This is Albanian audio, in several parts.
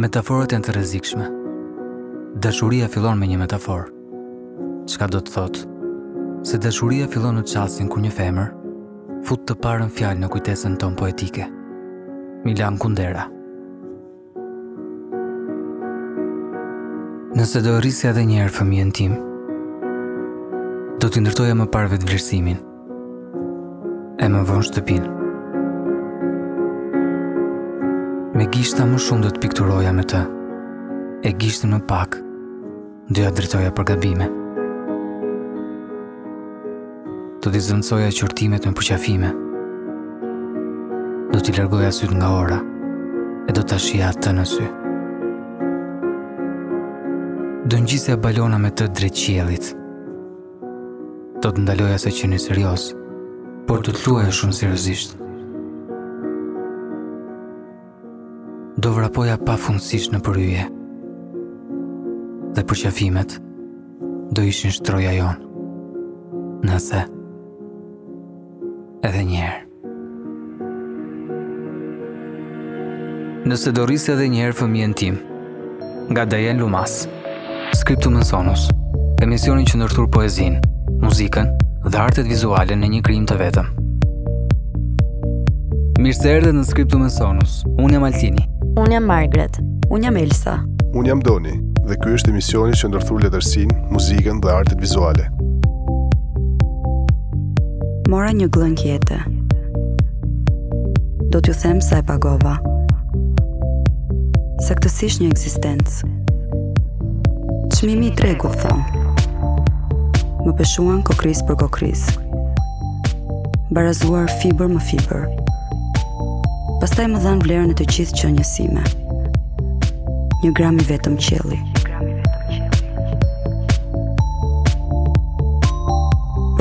Metaforat janë të rrezikshme. Dashuria fillon me një metaforë. Çka do të thotë? Se dashuria fillon në çastin kur një femër fut të parën fjalë në kujtesën tonë poetike. Milan Kundera. Nëse do e rrisja edhe një herë fëmijën tim, do t'i ndërtoja më parë vetëvlerësimin, e më vonë shtëpinë. Me gishta më shumë do të pikturoja me të, e gishtin më pak, do ia drejtoja për gabime. Do t'i zëvendësoja qortimet me përqafime. Do t'i largoja sytë nga ora e do ta shihja atë në sy. Do ngjisja balona me të drejt qiellit. Do të ndaloja së qeni serioz, por do të luaja shumë seriozisht. Do vrapoja pafundësisht nëpër yje Dhe përqafimet Do ishin shtroja jonë Nëse Edhe një herë Nëse do rrisja edhe një herë fëmijën tim Nga Diane Loomans Scriptum in Sonus Emisioni që ndërthur poezinë, muzikën dhe artet vizuale në një krijim të vetëm. Mirë se erdhët në Scriptum in Sonus. Unë jam Altini. Unë jam Margaret. Unë jam Elsa. Unë jam Doni dhe ky është emisioni që ndërthur letërsinë, muzikën dhe artet vizuale. Mora një gllënjkë jete. Do t'ju them sa e pagova. Saktësisht një ekzistencë. Çmimi i tregut thonë. Më peshuan kokrrizë për kokrrizë. Barazuar fibër më fibër. Pastaj më dhanë vlerën e të gjithë qenies sime. Një gram i vetëm qielli.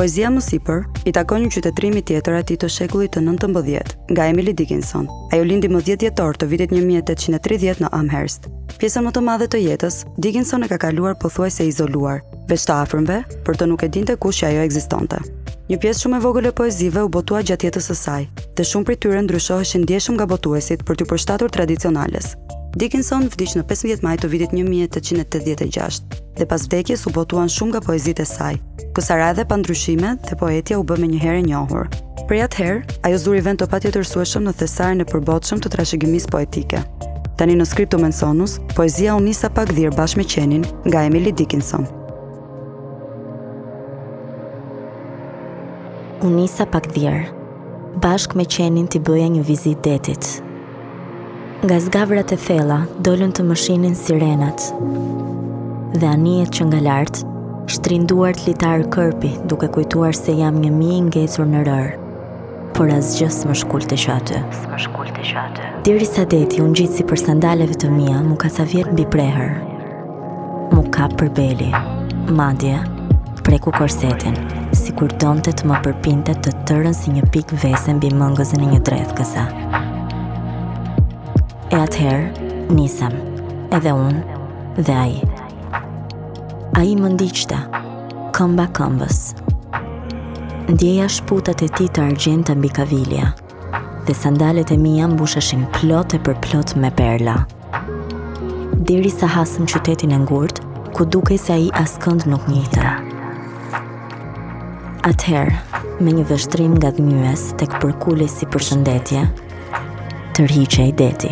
Poezia më sipër i takon një qytetërimi tjetër atij të shekullit të 19-të nga Emily Dickinson. Ajo lindi më 10 dhjetor të vitit 1830 në Amherst. Pjesën më të madhe të jetës, Dickinson e ka kaluar pothuajse izoluar, veç të afërmve, për të nuk e dinte kush që ajo ekzistonte. Një pjesë shumë e vogël e poezive u botua gjatë jetës së saj, dhe shumë prej tyre ndryshoheshin ndjeshëm nga botuesit për t'iu përshtatur tradicionales. Dickinson vdiq në 15 maj të vitit 1886. dhe pas vdekjes u botuan shumë nga poezitë e saj. Kësaj radhe pa ndryshime dhe poetja u bë menjëherë e njohur. Prej atëherë, ajo zuri vend të patjetërsueshëm në thesarin e përbotshëm të trashëgimisë poetike. Tani në Scriptum and Sonus, poezia U nisa pa gdhirë bashkë me qenin nga Emily Dickinson. U nisa pa gdhirë, bashkë me qenin t'i bëja një vizitë detit. Nga zgavrat e thella dolën të më shihnin sirenat dhe anijet që nga lart, shtrinë duart, litarë kërpi duke kujtuar se jam një mi ngecur në rërë, por asgjë s'më shkulte që aty. Derisa deti u ngjit sipër sandaleve të mia, m'u kacavjerr mbi prehër, M'u kap për beli, madje, preku korsetin, sikur donte të më përpinte të tërën si një pikë vese mbi mëngëzën e një dredhkëze. E atëherë, u nisëm, edhe unë, dhe ai. Ai më ndiqte, këmba-këmbës. Ndieja shputat e tij të argjenta mbi kavilja, dhe sandalet e mia mbusheshin plot e përplot me perla. Derisa hasëm qytetin e ngurtë, ku dukej se ai askënd nuk njihte. Atëherë, me një vështrim ngadhënjyes tek përkulej si përshëndetje, tërhiqej deti.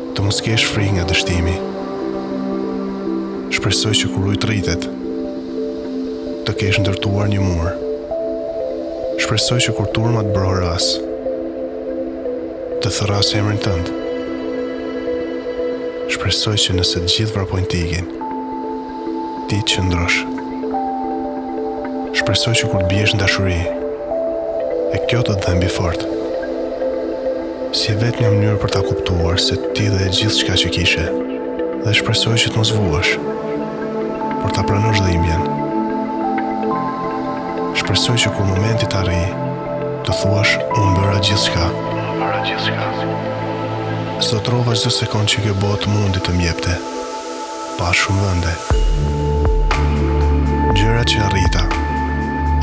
Të mos kesh frikë nga dështimi. Shpresoj që kur uji të rritet, të kesh ndërtuar një mur. Shpresoj që kur turma të brohorasë, të thërrasë emrin tënd. Shpresoj që nëse të gjithë vrapojnë të ikin, ti të qëndrosh. Shpresoj që kur të biesh në dashuri, e kjo të të dhembë fort. Si e vetmja mënyrë për ta kuptuar se ti dhe gjithçka që kishe, dhe shpresoj që të mos vuash, por ta pranosh dhimbjen. Shpresoj që kur momenti të arrijë, të thuash unë bëra gjithçka. Unë bëra gjithçka. Zotërova çdo sekondë që kjo botë mundi të më jepte. Pashë shumë vende. Gjërat që arrita,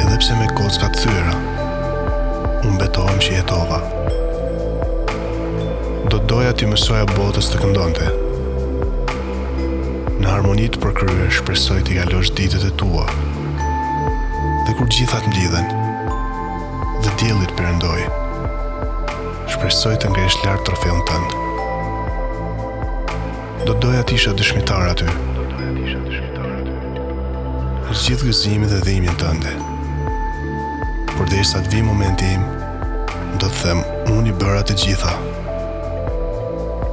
edhe pse me kocka të thyera, unë betohem që jetova. Do të doja t'i mësoja botës të këndonte. Në harmoni të përkryer, shpresoj t'i kalosh ditët e tua. Dhe kur gjithë ato mblidhen, dhe dielli të perëndojë, shpresoj të ngresh lart trofeun tënd. Do të doja të isha dëshmitar aty. Do të doja të isha dëshmitar aty. Për gjithë gëzimin dhe dhimbjen tënde. Por derisa të vijë momenti im, do të them unë i bëra të gjitha.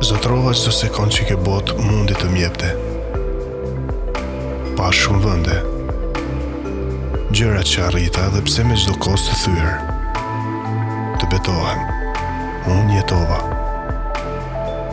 Zotërova çdo sekondë që kjo botë mundi të më jepte. Pashë shumë vende. Gjërat që arrita dhe pse me çdo kockë të thyer. Të betohem. Unë jetova.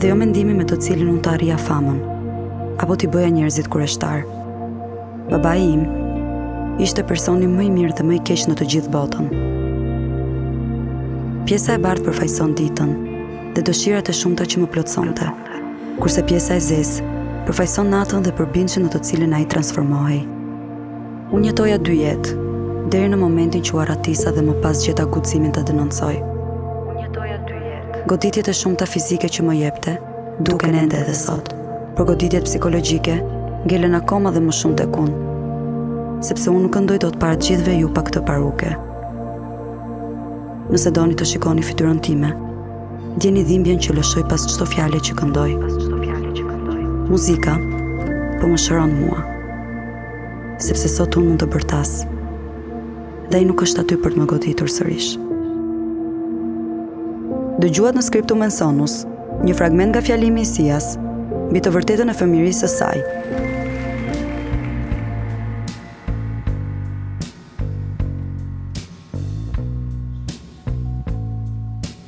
Dhe jo mendimi me të cilin unë të arrija famën, apo t'i bëja njerëzit kureshtar. Babai im ishte personi më i mirë dhe më i keq në të gjithë botën. Pjesa e bardhë përfaqëson ditën dhe dëshirat e shumta që më plotësonte, kurse pjesa e zezë përfaqëson natën dhe përbindëshin në të cilën ai transformohej. Unë jetoja dy jetë, deri në momentin që u arratisa dhe më pas gjeta guximin ta denoncoj. Goditjet e shumta fizike që më jepte, duken ende edhe sot. Por goditjet psikologjike, ngelen akoma dhe më shumë tek unë. Sepse unë nuk këndoj dot para të gjithëve ju pa këtë paruke. Nëse doni të shikoni fytyrën time, ndjeni dhimbjen që lëshoj pas çdo fjale që këndoj. Muzika po më shëron mua. sepse sot unë mund të bërtas, dhe ai nuk është aty për të më goditur sërish. Dëgjuat në Scriptum en Sonus, një fragment nga fjalimi i Sias, mbi të vërtetën e fëmijërisë së saj.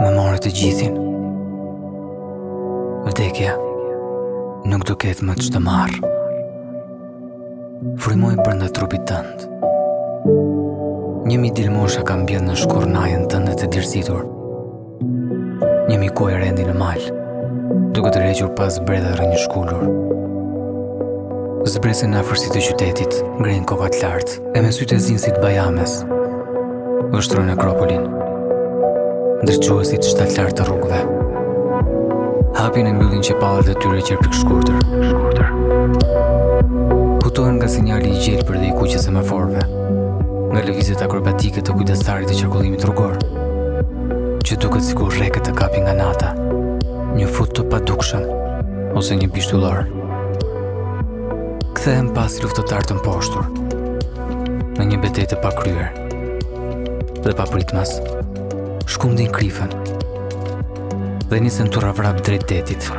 Më more të gjithin Vdekja Nuk do ketë më ç'të marrë Frymoj brenda trupit tënd Një mijë djelmosha kam mbjellë në shkurrnajën tënde të dirsitur Një mijë kuaj rendin në mal, duke tërhequr pas bredha rrënjëshkulur. Zbresin në afërsi të qytetit, ngrenë kokat lart, e me sytë e zinj si të bajames, vështrojnë Akropolin, ndriçuesit shtatlartë të rrugëve, hapin e mbyllin qepallat e tyre qerpikshkurtër. Hutohen nga sinjali i gjelbër dhe i kuq i semaforëve, nga lëvizjet akrobatike të kujdestarit të qarkullimit rrugor, që duket sikur rreket të kapë nga nata, një frut të padukshëm, ose një bisht yllor. Kthehen pas si luftëtarë të mposhtur, në një betejë të pakryer, dhe papritmas, shkundin krifën, dhe nisen turravrap drejt detit.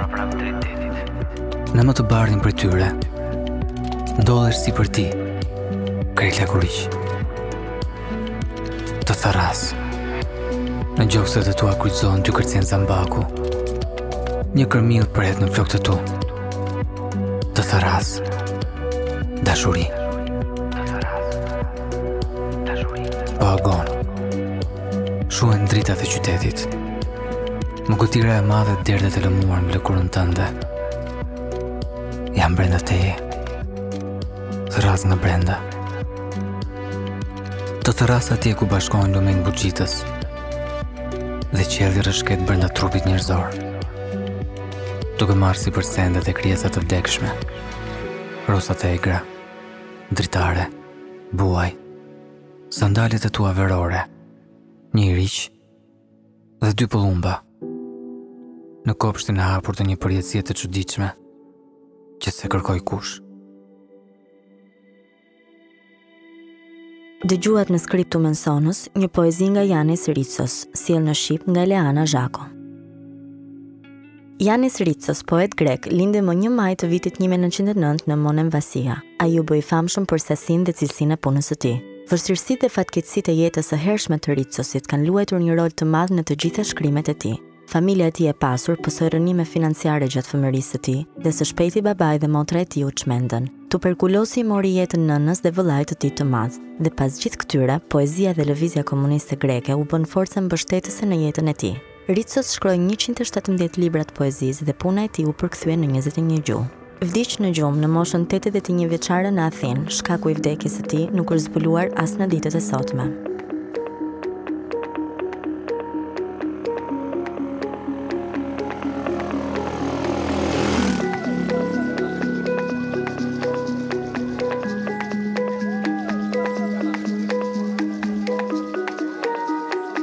Në më të bardhin prej tyre, ndodhesh sipër ti, krejt lakuriq. Të thërras Në gjokset e tua kryqëzohet kërcell zambaku Një kërmill përhet në flokët e tu Të thërras Dashuri Të thërras Dashuri Po agon Shuhen dritat e qytetit Mugëtira e madhe derdhet e lëmuar në lëkurën tënde Jam brenda teje Thërras nga brenda. Të thërras atje ku bashkohen lumenj buçitës. Dhe qielli rrëshqet brenda trupit njerëzor. Duke marrë sipër sende dhe krijesa të vdekshme. Rosat e egra, dritare, buaj, sandalet e tua verore, një iriq, dhe dy pëllumba në kopshtin e hapur të një përjetësie të çuditshme që s'e kërkoi kush. Dëgjuat në Scriptum Sonus një poezi nga Janis Ricos, sjellë në shqip nga Eleana Zhako. Janis Ricos, poet grek, lindi më një maj të vitit 1909 në Monemvasia. Ai u bë i famshëm për sasinë dhe cilësinë e punës së tij. Vështirësitë dhe fatkeqësitë e jetës së hershme të Ricosit kanë luajtur një rol të madh në të gjitha shkrimet e tij. Familja e tij e pasur pësoi rrënime financiare gjatë fëmijërisë së tij dhe së shpejti babai dhe motra e tij u çmendën. Tuberkulozi i mori jetën nënës dhe vëllait të tij të madh, dhe pas gjithë këtyre, poezia dhe lëvizja komuniste greke u bënë forca mbështetëse në jetën e tij. Ricos shkroi njëqind e shtatëmbëdhjetë libra të poezisë dhe puna e tij u përkthye në njëzet e një gjuhë. Vdiq në gjumë në moshën tetëdhjetë e një vjeçare në Athinë, shkaku i vdekjes së tij nuk është zbuluar as në ditët e sotme.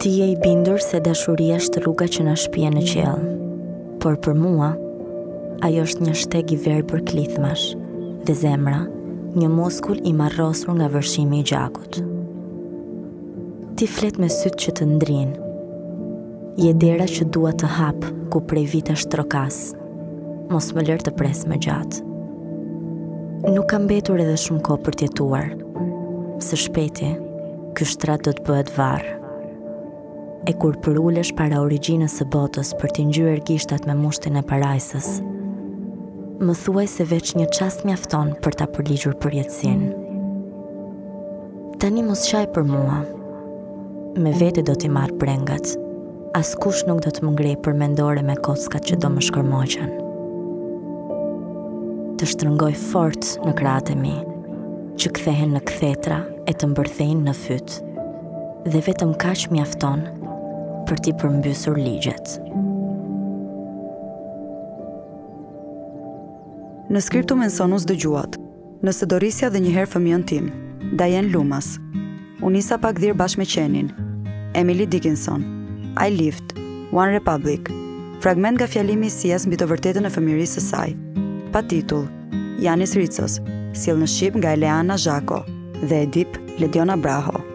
Ti je i bindur se dashuria është rruga që na shpie në qiell. Por për mua, ajo është një shteg i verbër klithmash dhe zemra, një muskul i marrosur nga vërshimi i gjakut. Ti flet me sytë që të ndrijnë, je dera që dua të hap ku prej vitesh trokas. Mos më lër të pres më gjatë. Nuk ka mbetur edhe shumë kohë për të jetuar. Së shpejti, ky shtrat do të bëhet varr. E kur përulesh para origjinës së botës për t'i ngjyer gishtat me mushtin e parajsës, më thuaj se veç një çast mjafton për ta përligjur përjetësinë. Tani mos qaj për mua. Me vete do t'i marr brengat. Askush nuk do të më ngrejë përmendore me kockat që do më shkërmoqen. Të shtrëngoj fort në krahët e mi, që kthehen në kthetra e të mbërthejnë në fyt. Dhe vetëm kaq mjafton për t'i përmbysur ligjet. Në skriptum e në sonus dëgjuat, Nëse do rrisja dhe njëherë fëmijën tim. Diane Loomis. U nisa pa gdhirë bashkë me qenin. Emily Dickinson. I Lived. OneRepublic. Fragment nga fjalimi i Sias mbi të vërtetën e fëmijërisë së saj. Pa titull. Janis Ricos. Sjellë në shqip nga Eleana Zhako dhe Edip, Lediona Braho.